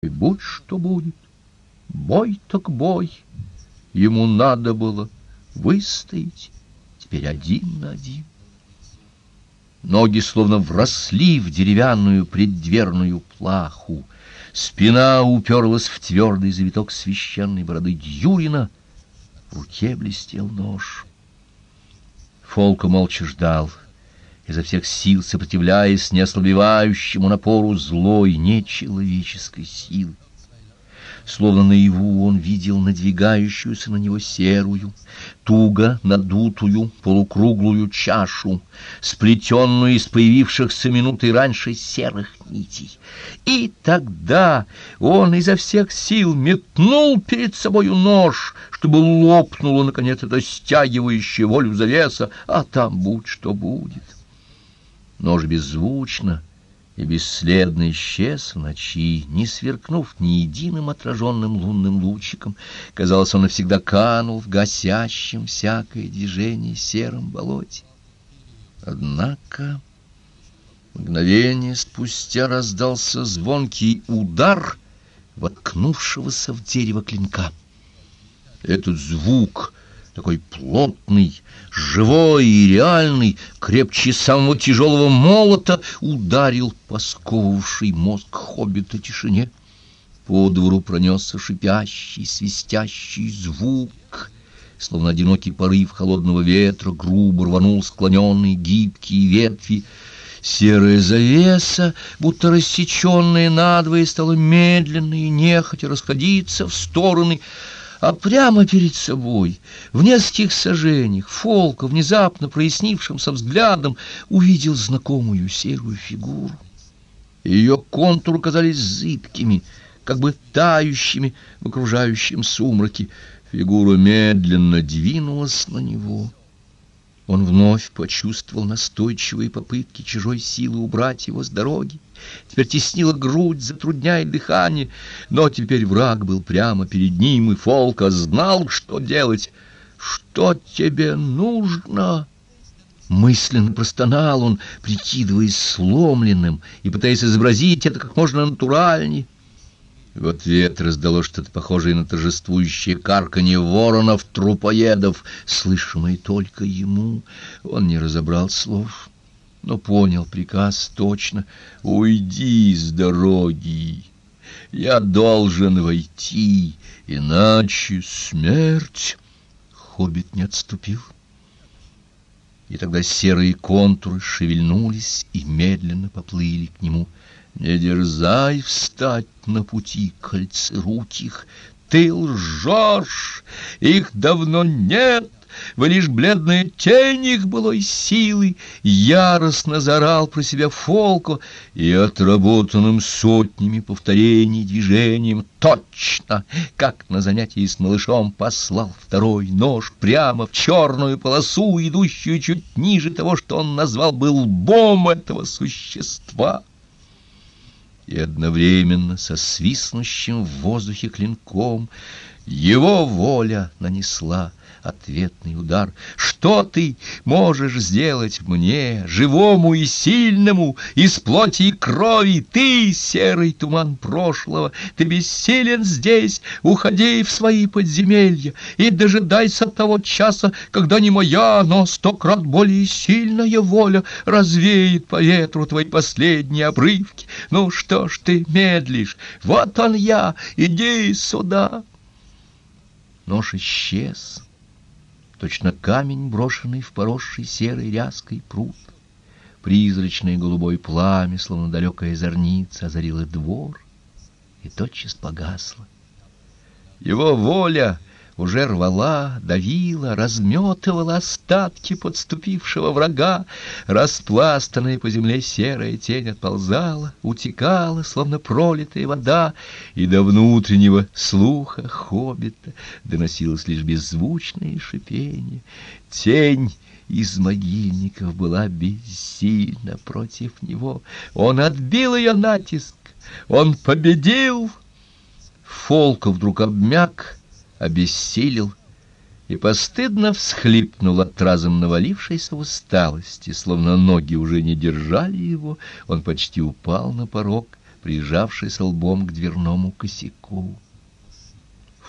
И будь что будет, бой так бой. Ему надо было выстоять, теперь один на один. Ноги словно вросли в деревянную преддверную плаху. Спина уперлась в твердый завиток священной бороды Дьюрина. В руке блестел нож. Фолка молча ждал, изо всех сил сопротивляясь неослабевающему напору злой, нечеловеческой силы. Словно наяву он видел надвигающуюся на него серую, туго надутую полукруглую чашу, сплетенную из появившихся минуты раньше серых нитей. И тогда он изо всех сил метнул перед собою нож, чтобы лопнула, наконец, эта стягивающая волю завеса, а там будь что будет. Нож беззвучно и бесследно исчез в ночи, не сверкнув ни единым отраженным лунным лучиком. Казалось, он навсегда канул в гасящем всякое движение сером болоте. Однако мгновение спустя раздался звонкий удар воткнувшегося в дерево клинка. Этот звук такой плотный, живой и реальный, крепче самого тяжелого молота, ударил по сковывавший мозг хоббита тишине. По двору пронесся шипящий, свистящий звук, словно одинокий порыв холодного ветра грубо рванул склоненные гибкие ветви. Серая завеса, будто рассеченная надвое, стала медленно и нехотя расходиться в стороны, а прямо перед собой, в нескольких сажениях, Фолка, внезапно прояснившимся взглядом, увидел знакомую серую фигуру. Ее контуры казались зыбкими, как бы тающими в окружающем сумраке. Фигура медленно двинулась на него. Он вновь почувствовал настойчивые попытки чужой силы убрать его с дороги. Теперь теснила грудь, затрудняя дыхание, но теперь враг был прямо перед ним, и Фолка знал, что делать. «Что тебе нужно?» Мысленно простонал он, прикидываясь сломленным и пытаясь изобразить это как можно натуральнее. В ответ раздалось что-то похожее на торжествующее карканье воронов-трупоедов, слышимое только ему. Он не разобрал слов, но понял приказ точно. «Уйди с дороги! Я должен войти, иначе смерть!» Хоббит не отступил. И тогда серые контуры шевельнулись и медленно поплыли к нему — не дерзай встать на пути кольцеруких, ты лжешь, их давно нет, вы лишь бледная тень их былой силы, яростно зарал про себя Фолко и отработанным сотнями повторений движением точно, как на занятии с малышом, послал второй нож прямо в черную полосу, идущую чуть ниже того, что он назвал был лбом этого существа. И одновременно со свистнущим в воздухе клинком его воля нанесла ответный удар. Что ты можешь сделать мне, живому и сильному, из плоти и крови? Ты, серый туман прошлого, ты бессилен здесь, уходи в свои подземелья и дожидайся того часа, когда не моя, но сто крат более сильная воля развеет по ветру твои последние обрывки. Ну что ж ты медлишь? Вот он я, иди сюда. Нож исчез точно камень, брошенный в поросший серой ряской пруд. Призрачное голубое пламя, словно далекая зорница, озарило двор и тотчас погасло. Его воля уже рвала, давила, разметывала остатки подступившего врага. Распластанная по земле серая тень отползала, утекала, словно пролитая вода, и до внутреннего слуха хоббита доносилось лишь беззвучное шипение. Тень из могильников была бессильна против него. Он отбил ее натиск, он победил. Фолка вдруг обмяк, обессилел и постыдно всхлипнул от разом навалившейся усталости, словно ноги уже не держали его, он почти упал на порог прижавшись лбом к дверному косяку.